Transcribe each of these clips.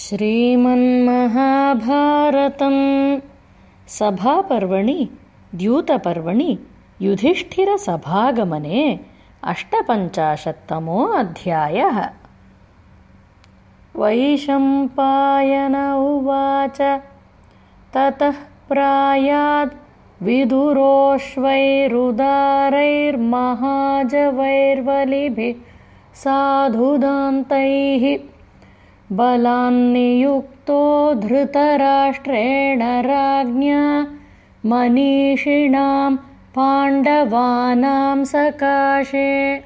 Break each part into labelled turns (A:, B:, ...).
A: श्रीमन्महाभारतं सभापर्वणि द्यूतपर्वणि युधिष्ठिरसभागमने अष्टपञ्चाशत्तमो अध्यायः वैशम्पायन उवाच ततः प्रायाद् विदुरोश्वैरुदारैर्महाजवैर्वलिभिः साधुदान्तैः बलान्नियुक्तो धृतराष्ट्रेण राज्ञा मनीषिणां पाण्डवानां सकाशे।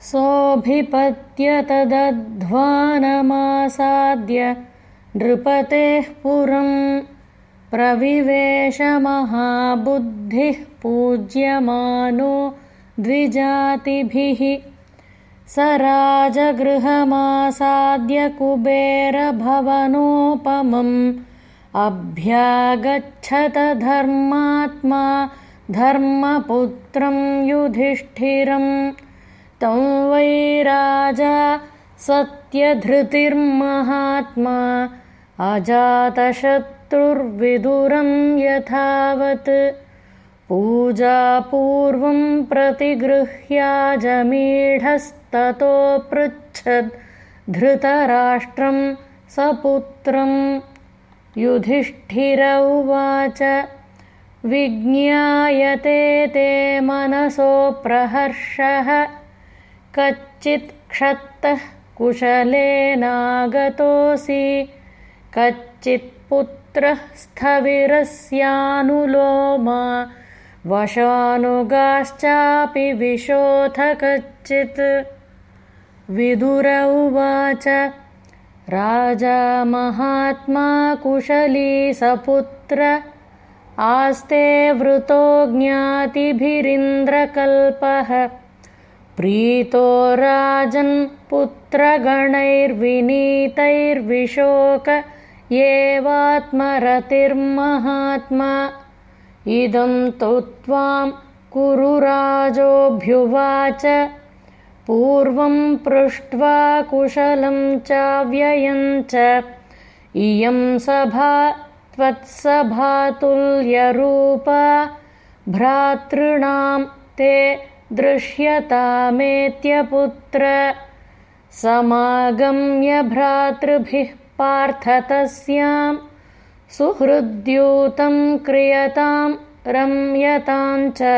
A: सोऽभिपत्यतदध्वानमासाद्य नृपतेः पुरं प्रविवेशमहाबुद्धिः पूज्यमानो द्विजातिभिः स राजगृहमासाद्य कुबेरभवनोपमम्। अभ्यागच्छत धर्मात्मा धर्मपुत्रं युधिष्ठिरं तं वै राजा सत्यधृतिर्महात्मा अजातशत्रुर्विदुरं यथावत् पूजापूर्वं प्रतिगृह्याजमीढस्ततोऽपृच्छद् धृतराष्ट्रं सपुत्रं युधिष्ठिर उवाच विज्ञायते ते मनसो प्रहर्षः। कच्चित् क्षत्तः कुशलेनागतोऽसि। कच्चित्पुत्रः स्थविरस्यानुलोमा वशानुगाश्चापि विशोथ कच्चित् विदुर उवाच राजा महात्मा कुशली सपुत्र आस्ते वृतो ज्ञातिभिरिन्द्रकल्पः। प्रीतो राजन्पुत्रगणैर्विनीतैर्विशोक एवात्मरतिर्महात्मा इदं तु त्वां कुरुराजोऽभ्युवाच पूर्वं पृष्ट्वा कुशलं चाव्ययं च। इयं सभा त्वत्सभातुल्यरूपा भ्रातॄणां ते दृश्यतामेत्यपुत्र। समागम्य भ्रातृभिः पार्थ तस्याम् सुहृद्यूतं क्रियतां रम्यतां च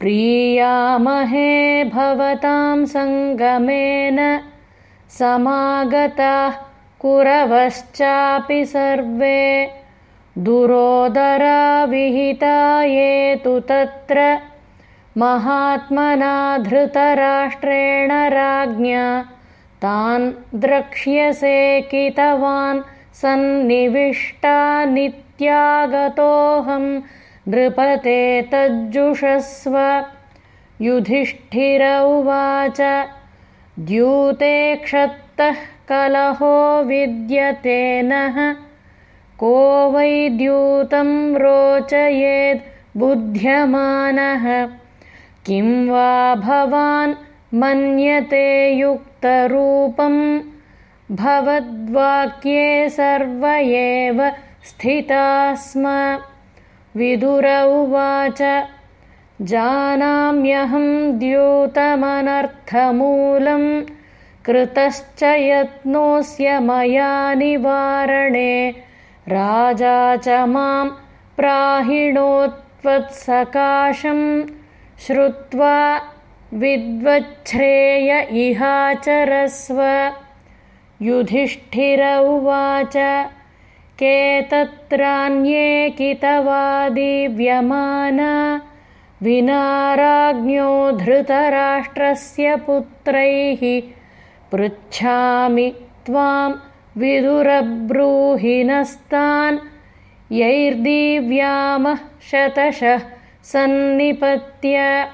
A: प्रीयामहे भवतां सङ्गमेन समागताः कुरवश्चापि सर्वे। दुरोदराविहिता ये तु तत्र महात्मना धृतराष्ट्रेण राज्ञा। तान् द्रक्ष्यसे कितवान् सन्निविष्टा नित्यागतोऽहं नृपते तज्जुषस्व। युधिष्ठिर उवाच द्यूते क्षत्तः कलहो विद्यते नः। को वै द्यूतं रोचयेद् बुध्यमानः किं वा भवान् मन्यते युक्तरूपम् भवद्वाक्ये सर्व एव स्थिता स्म विदुर उवाच जानाम्यहं द्यूतमनर्थमूलं कृतश्च यत्नोऽस्य मया निवारणे। राजा च मां प्राहिणोत्वत्सकाशं श्रुत्वा विद्वच्छ्रेय इहाचरस्व युधिष्ठिर उवाच के तत्रान्ये कितवादिव्यमाना विना राज्ञो धृतराष्ट्रस्य पुत्रैः। पृच्छामि त्वां विदुरब्रूहिणस्तान्। यैर्दिव्यामः शतशः सन्निपत्य